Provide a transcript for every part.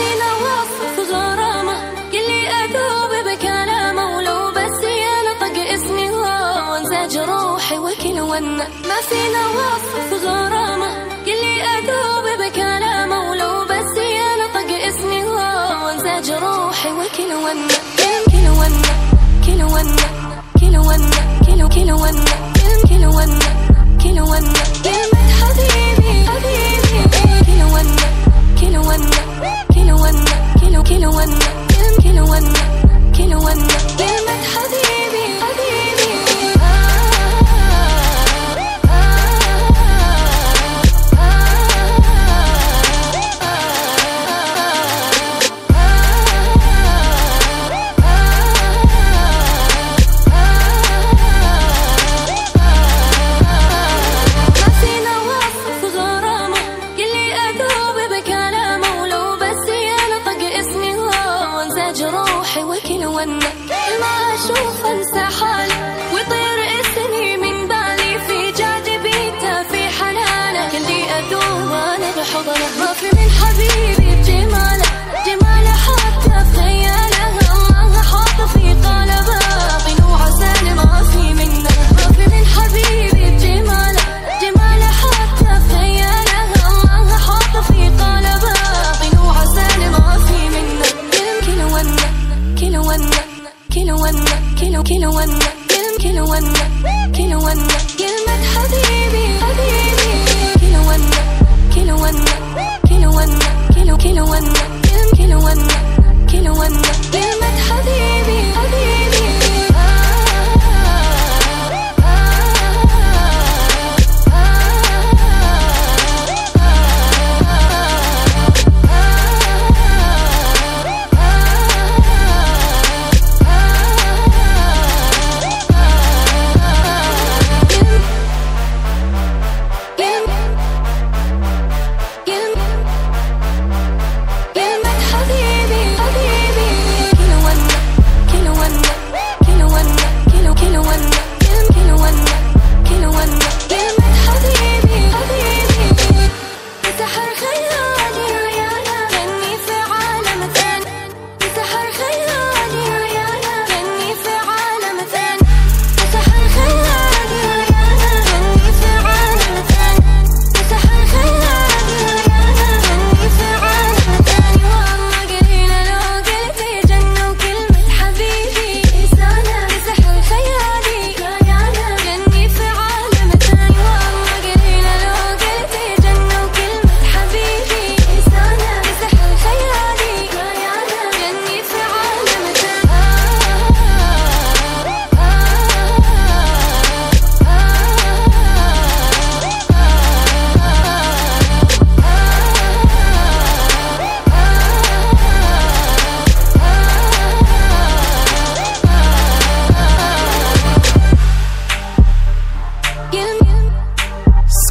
فينا وصف غرامة. يلي أذوب بكلامه ولو بس ينطق اسمي وانسى جروحي وكل ونا ما فينا وصف غرامة. يلي أذوب بكلامه ولو بس ينطق اسمي وانسى جروحي وكل ونا كل ونا كل ونا كل ونا كل ونا ما أشوف أنسى حالي ويطير اسمي من بالي في جاذبيته في حنانه. كلي أذوب أنا بحضنه. كل كل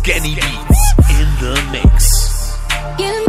Denny Beats in the mix.